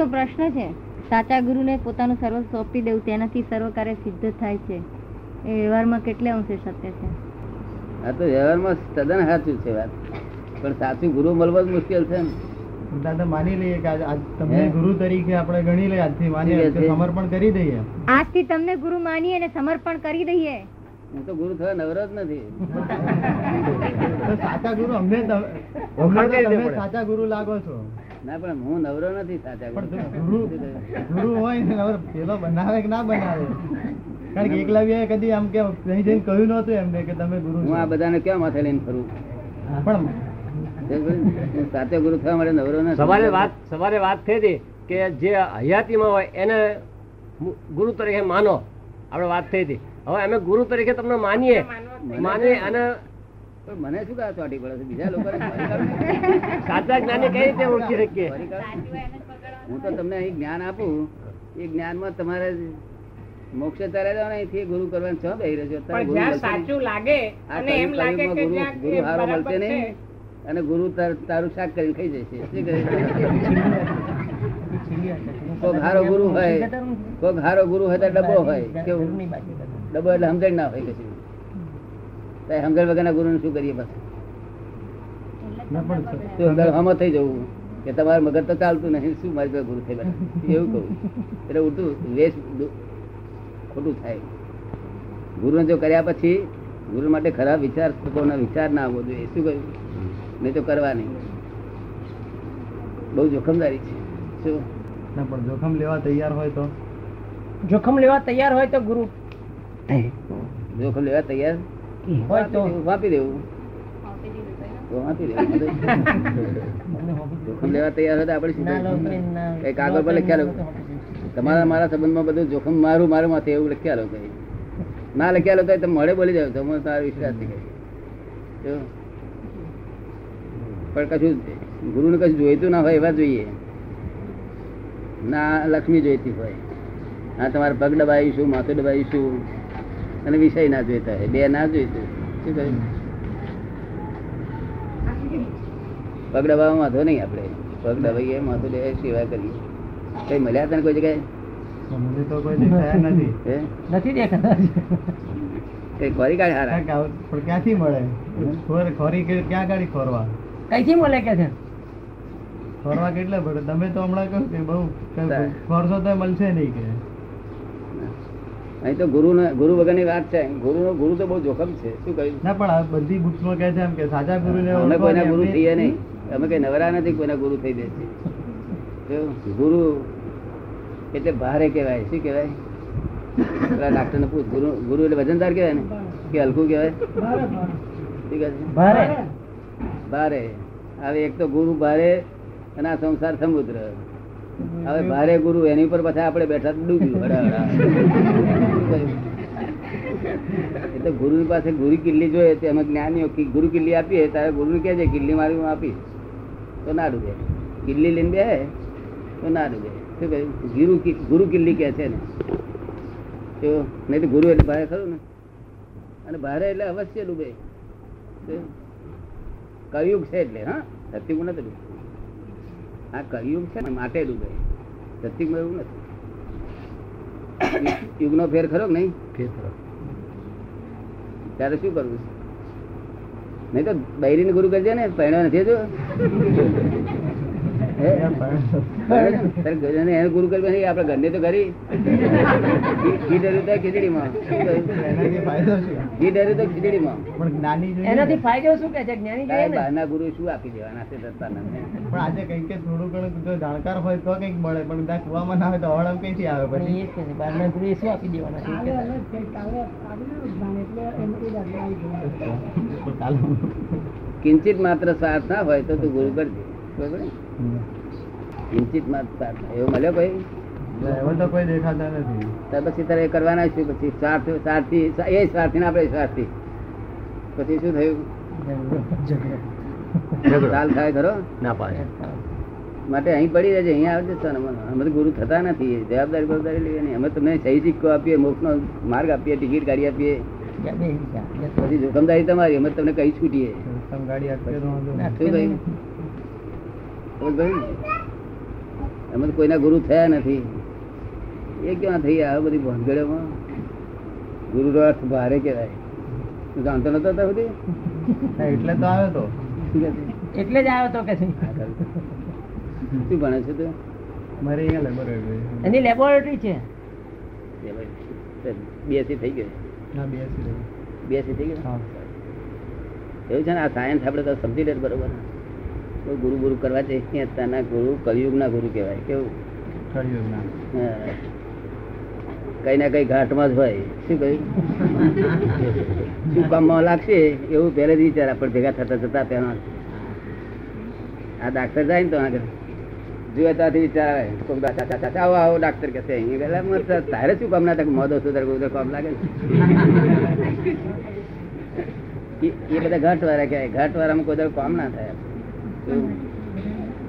બીજો પ્રશ્ન છે સાચા ગુરુને પોતાનું સર્વ સોંપી દેવું તેનાથી સર્વ કાર્ય સિદ્ધ થાય છે. એ વ્યવહારમાં કેટલે અંશે સત્ય છે? આ તો વ્યવહારમાં તદ્દન સાચું છે વાત. પણ સાચું ગુરુ મળવા જ મુશ્કેલ છે ને. દાદા માની લઈએ કે આજ- આજ તમને ગુરુ તરીકે આપણે ગણી લઈએ આજથી માની સમર્પણ કરી દઈએ. આજથી તમને ગુરુ માનીએ અને સમર્પણ કરી દઈએ. હું તો ગુરુ થવા નવરો જ નથી. સાચા ગુરુ અમને તમે સાચા ગુરુ લાગો છો. ના પણ હું નવરો નથી સાચા ગુરુ જો ગુરુ ગુરુ હોય ને નવરો પેલો બનાવે કે ના બનાવે? કારણ કે એકલવ્ય કદી આમ કે નહીં જઈને કહ્યું નહોતું એમને કે તમે ગુરુ હું આ બધાને ક્યાં માથે લઈને ફરું? પણ સાચો ગુરુ થવા માટે નવરો નથી. સવારે વાત સવારે વાત થઈ હતી કે જે હયાતીમાં હોય એને ગુરુ તરીકે માનો. આપણે વાત થઈ હતી. હવે અમે ગુરુ તરીકે તમને માનીએ. માનીએ અને પણ મને શું કામ ચોટી પડે બીજા લોકો સાચા જ્ઞાની કઈ રીતે ઓળખી શકીએ? હું તો તમને અહીં જ્ઞાન આપું. એ જ્ઞાનમાં તમારે મોક્ષ તારે જાવ અહીંથી ગુરુ કરવાનું છો બેહી રહ્યો પણ. સાચું લાગે અને એમ લાગે કે ગુરુ- હારો મળશે નહીં. અને ગુરુ તારું શાક કરીને ખાઈ જશે. શું કરે કોક હારો ગુરુ હોય કોક હારો ગુરુ હોય તો ડબ્બો હોય. કેવું? ડબ્બો એટલે સમજણ ના હોય કશું. સમજણ વગરના ગુરુને શું કરીએ બસ? ના પણ તો અંદર હમત થઈ જવું. કે તમારું મગજ તો ચાલતું નહીં શું મારી પાસે ગુરુ થઈ બેઠા એવું કહું. એટલે ઉલટું વેશ ખોટું થાય. ગુરુને જો કર્યા પછી ગુરુ માટે ખરાબ વિચાર વિચાર ના આવવો જોઈએ. શું કહ્યું નહીં તો કરવા નહીં. બહુ જોખમદારી છે. શું? ના પણ જોખમ લેવા તૈયાર હોય તો? જોખમ લેવા તૈયાર હોય તો ગુરુ. જોખમ લેવા તૈયાર? હોય તો વાપી દેવું. તો વાપી દેવું જોખમ લેવા તૈયાર હોય આપણે કઈ કાગળ પર લખ્યા લો. તમારા મારા સંબંધમાં બધું જોખમ મારું મારું માથે એવું લખ્યા લો કઈ ના લખ્યા લો તમે મળે બોલી જાવ તમે તારો વિશ્વાસ કઈ પણ કશું ગુરુને કશું જોઈતું ના હોય એવા જોઈએ. ના લક્ષ્મી જોઈતી હોય. હા તમારે પગ દબાવીશું માથું દબાવીશું. અને વિષય ના જોઈતા હોય. બે ના જોઈતું શું કહ્યું? પગ દબાવવામાં વાંધો નહીં આપણે. પગ દબાઈએ માથું દબાવીએ સેવા કરીએ. કઈ મળ્યા તને કોઈ જગ્યાએ? નથી. દેખાતા. ખોરી કાઢ હારા. પણ ક્યાંથી મળે? ખોર- ખોરી ક્યાં ગાડી ખોરવા? કઈથી મળે કે છે? ખોરવા કેટલા પડે? તમે તો હમણાં કહ્યું કે બહુ. ખોરશો તો મળશે નહીં કે. અહીં તો ગુરુ ગુરુ વગરની વાત છે. ગુરુ ગુરુ તો બહુ જોખમ છે. શું કહ્યું? ના પણ આ બધી બુક્સમાં કહે છે એમ કે સાચા ગુરુને અમે કોઈના ગુરુ થઈએ નહીં. અમે કઈ નવરા નથી કોઈના ગુરુ થઈ દે છે. ગુરુ એટલે ભારે કહેવાય. શું કહેવાય? પેલા ડાક્ટર ને પૂછ. ગુરુ ગુરુ એટલે વજનદાર કહેવાય ને? કે હલકું કહેવાય? ઠીક છે? ભારે. ભારે. હવે એક તો ગુરુ ભારે અને આ સંસાર સમુદ્ર. હવે ભારે ગુરુ એની ઉપર પાછા આપણે બેઠા ડૂબ્યું હડા એ તો ગુરુ પાસે ગુરુ કિલ્લી જોઈએ તો એમાં જ્ઞાનીઓ ગુરુ કિલ્લી આપીએ તારે ગુરુ ને કહેજે કિલ્લી મારી હું આપીશ. તો ના ડૂબે. કિલ્લી લઈને બે તો ના ડૂબે. શું કહ્યું ગુરુ ગુરુ કિલ્લી કહે છે ને. તો નહીં તો ગુરુ એટલે ભારે ખરું ને. અને ભારે એટલે અવશ્ય ડૂબે. શું? છે એટલે, હા? સત્યુગ નથી ડૂબે આ કળિયુગ છે ને માટે ડૂબે સત્યુગમાં એવું નથી. યુગનો ફેર ખરો કે નહીં? ત્યારે શું કરવું છે? નહીં તો બૈરીને ગુરુ કરજે ને પહેણ્યો નથી એને ગુરુ કરવું આપડે ઘરને તો કરી ઘી ઘી ડર્યું તો ખીચડીમાં શું કહ્યું? એનાથી ફાયદો છે ઘી ડર્યું તો ખીચડીમાં પણ જ્ઞાની જોઈએ ને. એનાથી ફાયદો શું કે છે જ્ઞાની જોઈએ તારે ને બહારના ગુરુ શું આપી દેવાના છે દત્તાનંદને? પણ આજે કંઈક કે થોડું ઘણું જો જાણકાર હોય તો કંઈક મળે પણ ત્યાં કુવામાં ના હોય તો અવળમ કઈ થી આવે પછી બહારના શું આપી દેવાના છે કિંચિત માત્ર સ્વાર્થ ના હોય તો તું ગુરુ કરજે બરોબર ને? કિંચિત માત્ર એવો મળ્યો કોઈ? એવો તો કોઈ દેખાતા નથી. તો પછી તારે કરવાના શું પછી સ્વાર્થ સ્વાર્થી એ સ્વાર્થી ને આપણે સ્વાર્થી. પછી શું થયું? ચાલ થાય ખરો? ના પાડે. માટે અહીં પડી રહેજે અહીંયા આવજે સર. અમે તો ગુરુ થતા નથી. જવાબદારી જવાબદારી લઈએ નહીં અમે તમને સહી સિક્કો આપીએ મોક્ષનો માર્ગ આપીએ ટિકિટ કાઢી આપીએ. પછી જોખમદારી તમારી. અમે તમને કઈ છૂટીએ. શું? અમે તો કોઈના ગુરુ થયા નથી. એ ક્યાં થઈ આ બધી ભંગડ્યોમાં ગુરુ નો અર્થ ભારે કહેવાય. તું જાણતો નતો અત્યાર સુધી? એટલે તો આવ્યો તો? એટલે જ આવ્યો તો કે શું ભણે છે તું? મારે અહીંયા લેબોરેટરી એની લેબોરેટરી છે. બીએસસી થઈ ગયો. બીએસસી બે સિલેબસ. બીએસસી થઈ ગયો. હા. એવું છે ને આ સાયન્સ આપણે તો સમજી લે બરોબર. કોઈ ગુરુ ગુરુ કરવા છે? કે અત્યારના ગુરુ કલયુગના ગુરુ કહેવાય. કેવું? કળિયુગના. હા. કઈ ના કઈ ઘાટમાં જ હોય. શું કહ્યું? શું કામમાં લાગશે? એવું પહેલેથી વિચાર આપણે ભેગા થતા જતા પહેલા. આ ડાક્ટર જાય ને તો આગળ. જુએ ત્યાંથી વિચાર આવે. કોક ચાચા આવો આવો ડાક્ટર કે છે. અહીં પેલા મત તારે શું કામ ના થાય મોદો સુધર ઉધર કામ લાગે એ બધા ઘાટ વાળા કહેવાય. ઘાટ વાળામાં કોઈ કામ ના થાય?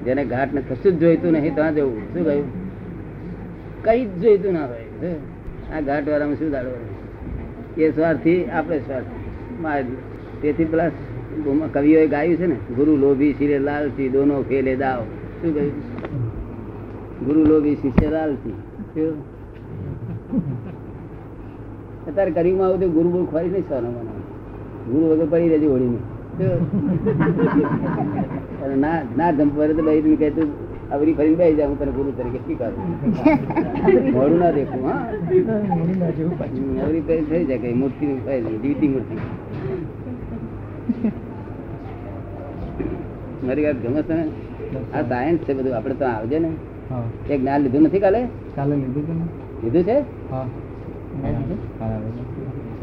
જેને ઘાટ ને કશું જ જોઈતું નહીં, ત્યાં જવું. શું કહ્યું? કઈ જ જોઈતું ના હોય. આ ઘાટ વાળામાં શું દાડો એ સ્વાર્થી, આપણે સ્વાર્થી. તેથી પેલા કવિઓએ ગાયું છે ને, ગુરુ લોભી શિરે લાલથી દોનો ખેલે દાવ. શું કહ્યું? ગુરુ લોભી શિષ્ય લાલથી? અત્યારે કરીમાં આવું તો ગુરુ ગુરુ ખોરી નહીં સવાનો મને ગુરુ વગર પડી રહેજે હોળીને. ના ના તો ફરીને જાય હું તને ગુરુ તરીકે સ્વીકારું મોડું ના દેખું હા. નવરી પેલી થઈ જાય કઈ મૂર્તિ જીવતી મૂર્તિ. મારી વાત ગમે છે આ સાયન્સ છે બધું આપણે તો આવજે ને. એક જ્ઞાન લીધું નથી કાલે? કાલે લીધું લીધું છે? હા,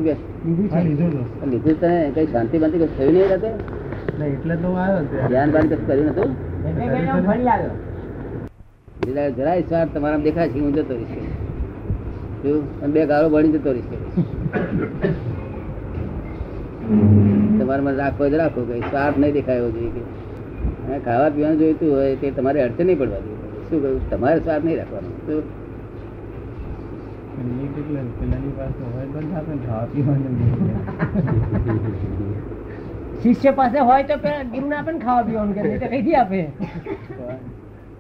લીધું. શું હા કે હા, લીધું હતું લીધું તને કઈ શાંતિ બાંતિ કઈ થયું નહીં રાતે? એટલે તો આવ્યો ધ્યાન બાન કશું કર્યું નતું? એટલે ગયો ફરી આવ્યો. જરા- જરાય સ્વાર્થ તમારા દેખાય છે હું જતો રહીશ. કે. શું? અને બે ગાળો ભણી જતો રહીશ. તમારામાં હોય તો રાખો કઈ સ્વાર્થ નહીં દેખાયો જોઈએ કે. ખાવા પીવાનું જોઈતું હોય તે તમારે અડચણ નહીં પડવા જોઈએ. શું કહ્યું? તમારે સ્વાર્થ નહીં રાખવાનો. શું? પેલાની પાસે હોય ખાવા પીવાનું. શિષ્ય પાસે હોય તો પેલા ગુરુને આપે ખાવા પીવાનું કે નહીં તો કઈથી આપે?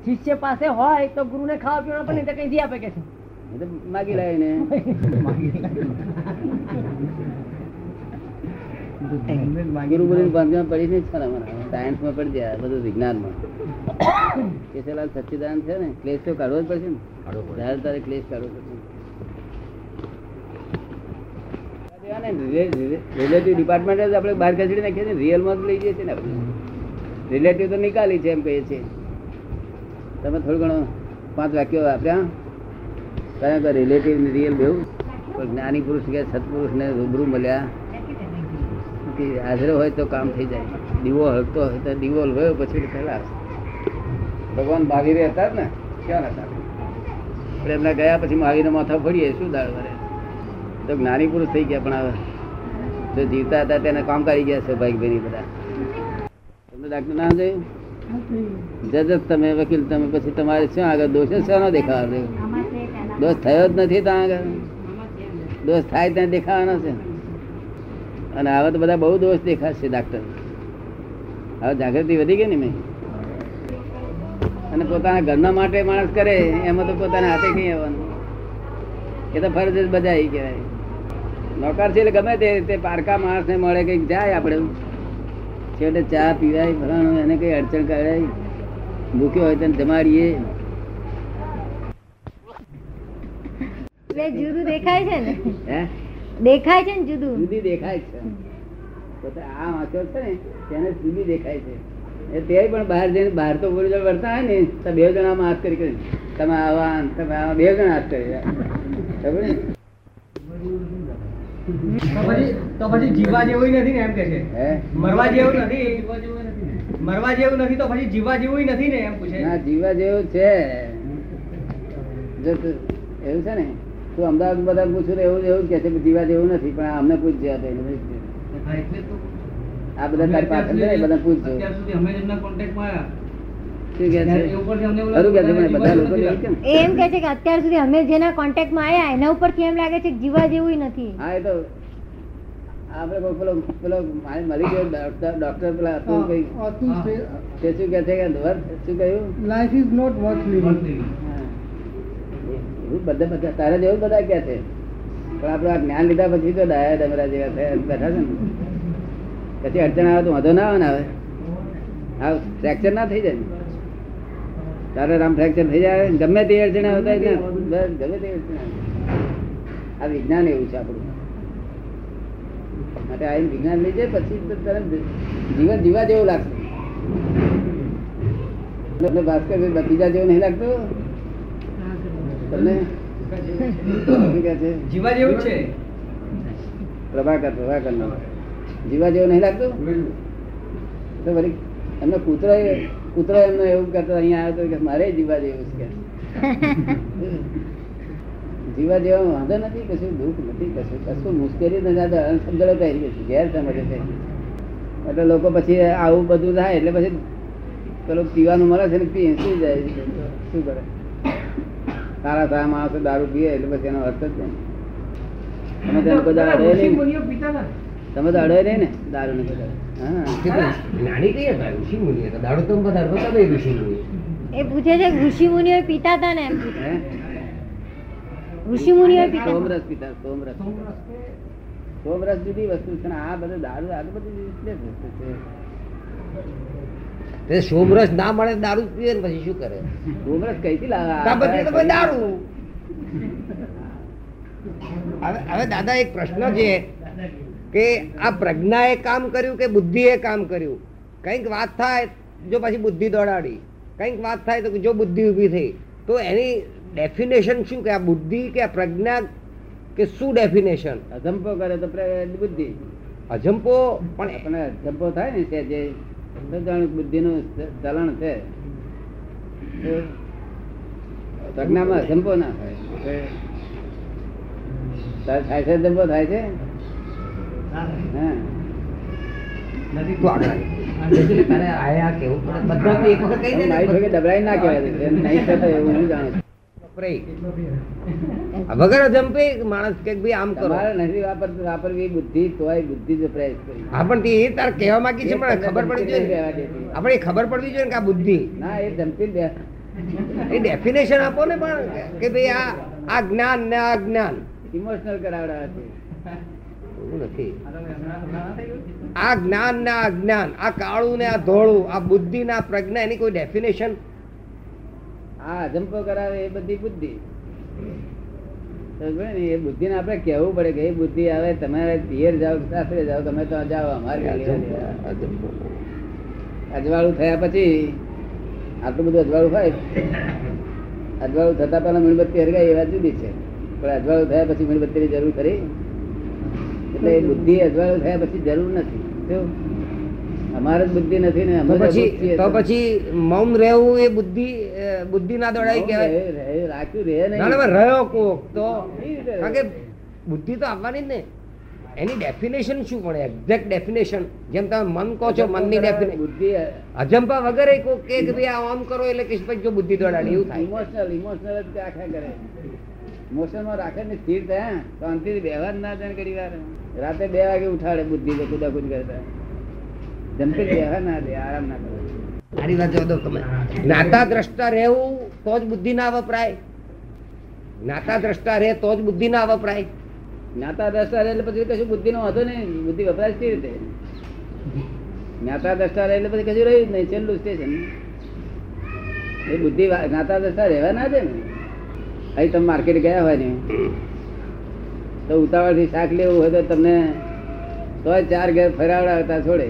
શિષ્ય પાસે હોય તો ગુરુને ખાવા પીવાનું આપે નહીં તો કઈથી આપે કે છે? માગી લે ને ગુરુ બાંધમાં પડી નહીં છે અમારા સાયન્સમાં પડી જાય બધું વિજ્ઞાનમાં. કેશુલાલ સચ્ચિદાનંદ છે ને ક્લેશ તો કાઢવો જ પડશે ને. ત્યારે તારે ક્લેશ કાઢવો પડશે. રિલેટિવ ડિપાર્ટમેન્ટ આપણે બહાર ખસેડી નાખીએ છીએ રિયલમાં જ લઈ જઈએ છીએ ને આપણે. રિલેટિવ તો નિકાલી છે એમ કહીએ છીએ. તમે થોડું ઘણું પાંચ વાક્યો આપ્યા કારણ કે રિલેટિવ રિયલ બેવું? જ્ઞાની પુરુષ કે સત્પુરુષ ને રૂબરૂ મળ્યા. હાજર હોય તો કામ થઈ જાય. દીવો હળતો હોય તો દીવો ગયો પછી પેલા ભગવાન મહાવીર હતા ને. ક્યાં હતા? આપણે એમના ગયા પછી મહાવીર માથા ફરીએ, શું દાળ વરે? તો જ્ઞાની પુરુષ થઈ ગયા, પણ હવે જો જીવતા હતા તેને કામ કરી ગયા છે ભાઈ ભાઈ બધા. તમને ડાક્ટર ના જોયું? જજ તમે, વકીલ તમે, પછી તમારે શું આગળ દોષ જ શાનો દેખાવાનો દોષ થયો જ નથી ત્યાં આગળ. દોષ થાય ત્યાં દેખાવાનો છે. અને હવે તો બધા બહુ દોષ દેખાશે ડાક્ટર હવે જાગૃતિ વધી ગઈ ને મેં. અને પોતાના ઘરના માટે માણસ કરે, એમાં તો પોતાના હાથે કઈ આવવાનું? એ તો ફરજ જ બજાય કહેવાય. નોકર છે એટલે ગમે તે તે પારકા માણસને મળે કંઈક જાય આપણે છેવટે ચા પીવાય ભરાણું એને કઈ અડચણ કરાય. ભૂખ્યો હોય તેને જમાડીએ. જુદું દેખાય છે ને? હે? દેખાય છે ને જુદું? જુદી દેખાય છે. પોતે આ વાંચો છે ને તેને જુદી દેખાય છે. એ તે પણ બહાર જઈને બહાર તો બોલી વર્તા હોય ને તો બે જણા હાથ કરી કરી તમે આવા તમે આવા બે જણા હાથ કરી ખબર ને? તો પછી તો પછી જીવવા જેવું નથી ને એમ કે છે. મરવા જેવું નથી. મરવા જેવું નથી તો પછી જીવવા જેવું નથી ને એમ પૂછે. ના જીવવા જેવું છે. એવું છે ને? તું અમદાવાદ બધા પૂછું તો એવું એવું કે છે કે જીવા જેવું નથી પણ અમને પૂછજે આ બધા તારી પાછળ બધા પૂછજો. અત્યાર સુધી અમે કોન્ટેક્ટમાં એમ કે છે કે અત્યાર સુધી અમે જેના કોન્ટેક્ટમાં આવ્યા એના ઉપરથી એમ લાગે છે કે જીવા જેવું નથી. હા એ તો આપણે કોઈ પેલો પેલો મળી ગયો ડોક્ટર ડોક્ટર પેલા હતું કઈ? તે. શું કહે છે કે વર્થ શું કહ્યું? Life is not worth living એવું બધા બધા તારા જેવું બધા કે છે. પણ આપણે આ જ્ઞાન લીધા પછી તો ડાયા ડમરા જેવા થયા બેઠા છે ને. પછી અડચણ આવે તો વાંધો ના આવે ને હવે. હા ફ્રેક્ચર ના થઈ જાય ને. તારે રામ ફ્રેક્ચર થઈ જાય ગમે તે અડચણ આવે તો જ ને. બસ ગમે તે અડચણ આ વિજ્ઞાન એવું છે આપણું. માટે આ વિજ્ઞાન લઈ જાય પછી તરત જીવન જીવા જેવું લાગશે. તમને ભાસ્કર બીજા જેવું નહીં લાગતું. તમને? જીવા જેવું છે. પ્રભાકર પ્રભાકર નો જીવા જેવું નહીં લાગતું? તો વળી એમને કૂતરો કૂતરો એમને એવું કરતો અહીંયા આવ્યો તો કે મારે જીવા જેવું છે જીવા જેવા વાંધો નથી કશું દુઃખ નથી કશું કશું મુશ્કેલી નથી. અણસમજણો થઈ ગઈ છે ગેર સમજે છે એટલે લોકો પછી આવું બધું થાય એટલે પછી પેલું પીવાનું મળે છે ને પી શું જાય શું કરે? સારા સારા માણસો દારૂ પીએ એટલે પછી એનો અર્થ જ નહીં. તમે તો અડે નહીં ને. દારૂ ને બધા હા જ્ઞાની ઋષિ મુનિ હતા દાડો તો બધા તમે ઋષિ મુનિ એ પૂછે છે ઋષિ મુનિઓ પીતા હતા ને એમ પૂછે. હે? ઋષિ મુનિઓ પીતા સોમરસ પીતા સોમરસ સોમરસ જુદી વસ્તુ છે આ બધું દારૂ આ તો એટલે વસ્તુ છે. સોમરસ ના મળે દારૂ પીએ ને પછી શું કરે? સોમરસ કઈથી લાવે? દારૂ. હવે દાદા એક પ્રશ્ન છે. કે આ પ્રજ્ઞાએ કામ કર્યું કે બુદ્ધિએ કામ કર્યું? કંઈક વાત થાય જો પછી બુદ્ધિ દોડાડી. કંઈક વાત થાય તો જો બુદ્ધિ ઊભી થઈ. તો એની ડેફિનેશન શું? કે આ બુદ્ધિ કે આ પ્રજ્ઞા કે શું ડેફિનેશન અજંપો કરે તો બુદ્ધિ. અજંપો પણ આપણને અજંપો થાય ને તે જે બુદ્ધિનું ચલણ છે. પ્રજ્ઞામાં અજંપો ના થાય થાય છે અજંપો થાય છે? વગર અજંપે માણસ કે ભાઈ આમ કરો. નથી વાપરવી બુદ્ધિ તોય બુદ્ધિ જ વપરાય છે. હા તે તાર કહેવા માંગી છે પણ ખબર પડવી જોઈએ. આપણે ખબર પડવી જોઈએ ને કે આ બુદ્ધિ. ના એ ધમકી એ ડેફિનેશન આપો ને પણ કે ભાઈ આ આ જ્ઞાન ને આ જ્ઞાન. ઇમોશનલ કરાવડા છે. એવું નથી. આ જ્ઞાન ને આ જ્ઞાન આ કાળું ને આ ધોળું આ બુદ્ધિ ને પ્રજ્ઞા એની કોઈ ડેફિનેશન આ અજંપો કરાવે એ બધી બુદ્ધિ. સમજ્યો ને? આપડે કેવું પડે કે એ બુદ્ધિ આવે તમારે પિયર જાઓ સાસરે જાઓ તમે તો જાઓ અમારે? અજવાળું થયા પછી આટલું બધું અજવાળું હોય અજવાળું થતા પહેલા મીણબત્તી હરગાય એ વાત જુદી છે. પણ અજવાળું થયા પછી મીણબત્તીની જરૂર ખરી? એટલે બુદ્ધિ અજવાળો થયા પછી જરૂર નથી. અમારે જ બુદ્ધિ નથી ને અમે પછી તો પછી મૌન રહેવું એ બુદ્ધિ બુદ્ધિ ના દોડાય કહેવાય? રાખ્યું રહે નહીં. રહ્યો કોક તો. કારણ કે બુદ્ધિ તો આવવાની જ ને. એની ડેફિનેશન શું પણ એક્ઝેક્ટ ડેફિનેશન જેમ તમે મન કહો છો મનની ડેફિનેશન બુદ્ધિ અજંપા વગર કે કે ભાઈ આ આમ કરો એટલે કે પછી જો બુદ્ધિ દોડાડી એવું થાય. ઇમોશનલ ઇમોશનલ જ આખા કરે ઇમોશનમાં રાખે ને સ્થિર થયા શાંતિથી વ્યવહાર ના જાણ કરી વાર રાતે બે વાગે ઉઠાડે બુદ્ધિ તો કુદાકુદ કરતા. જમતી જ બેહવા ના દે આરામ ના કરે. મારી વાત જો તમે. નાતા દ્રષ્ટા રહેવું તો જ બુદ્ધિ ના વપરાય. નાતા દ્રષ્ટા રહે તો જ બુદ્ધિ ના વપરાય. જ્ઞાતા દ્રષ્ટા રહે એટલે પછી કશું બુદ્ધિ નો વાંધો નહીં. બુદ્ધિ વપરાય કેવી રીતે? જ્ઞાતા દ્રષ્ટા રહે એટલે પછી કશું રહ્યું જ નહીં. છેલ્લું સ્ટેશન એ બુદ્ધિ નાતા જ્ઞાતા દ્રષ્ટા રહેવા ના. દે ને અહીં તમે માર્કેટ ગયા હોય ને. તો ઉતાવળથી શાક લેવું હોય તો તમને તો ચાર ઘેર ફરાવડાવતા છોડે?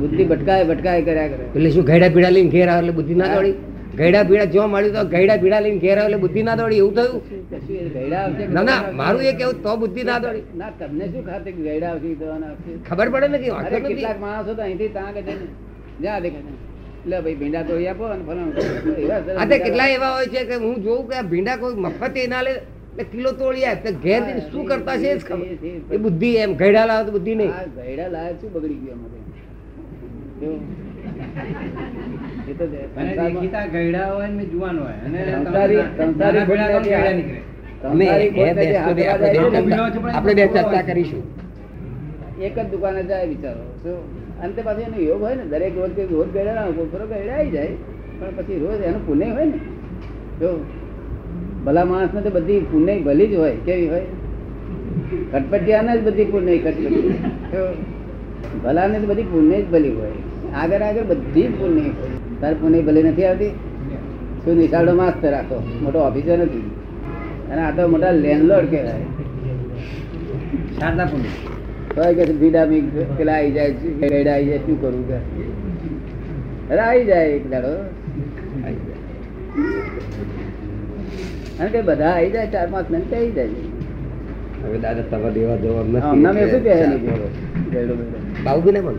બુદ્ધિ ભટકાય ભટકાય કર્યા કરે. એટલે શું ઘેડા પીડા લઈને ઘેર આવે એટલે બુદ્ધિ ના દોડી? ઘેડા પીડા જોવા મળ્યું તો ઘેડા પીડા લઈને ઘેર આવે એટલે બુદ્ધિ ના દોડી? એવું થયું? ના ના મારું એ કેવું તો બુદ્ધિ ના દોડી. ના તમને શું ખાતે ઘેડા આવશે ખબર પડે ને કે કેટલાક માણસો તો અહીંથી ત્યાં કે જ્યાં દેખે. ભાઈ ભીંડા તોડી આપો અને ફલાણું. કેટલા એવા હોય છે કે હું જોઉં કે ભીંડા કોઈ મફત એ ના લે. એટલે કિલો તોડી તો ઘેર શું કરતા છે એ જ ખબર. એ બુદ્ધિ એમ ઘડા લાવે તો બુદ્ધિ નહીં. ઘડા લાવે શું બગડી ગયું અમારે એક જ દુકાને જાય વિચારો અંતે પાછું એનો યોગ હોય ને દરેક રોજ કઈ રોજ ગયડા ના હોય કોઈ આવી જાય પણ પછી રોજ એનું પુણે હોય ને. જો. ભલા માણસ ને તો બધી પુણ્ય ભલી જ હોય કેવી હોય? કટપટિયાને જ બધી પુણ્ય કટપટી ભલા ને તો બધી પુણ્ય જ ભલી હોય. આગળ આગળ બધી જ પુણ્ય હોય. તાર પુણ્ય ભલી નથી આવતી? શું નિશાળો માસ્તર રાખો? મોટો ઓફિસર નથી. અને આ તો મોટા લેન્ડલોર્ડ કહેવાય. શારદા પુણ્ય તો કે છે પેલા આવી જાય ગયડા આવી જાય શું કરવું કે અરે આવી જાય એક દાડો. આવી જાય. અને કે બધા આવી જાય ચાર પાંચ મિનિટ આવી જાય. હવે દાદા તમારા દેવા જવાબ નથી. બાબુ ને પણ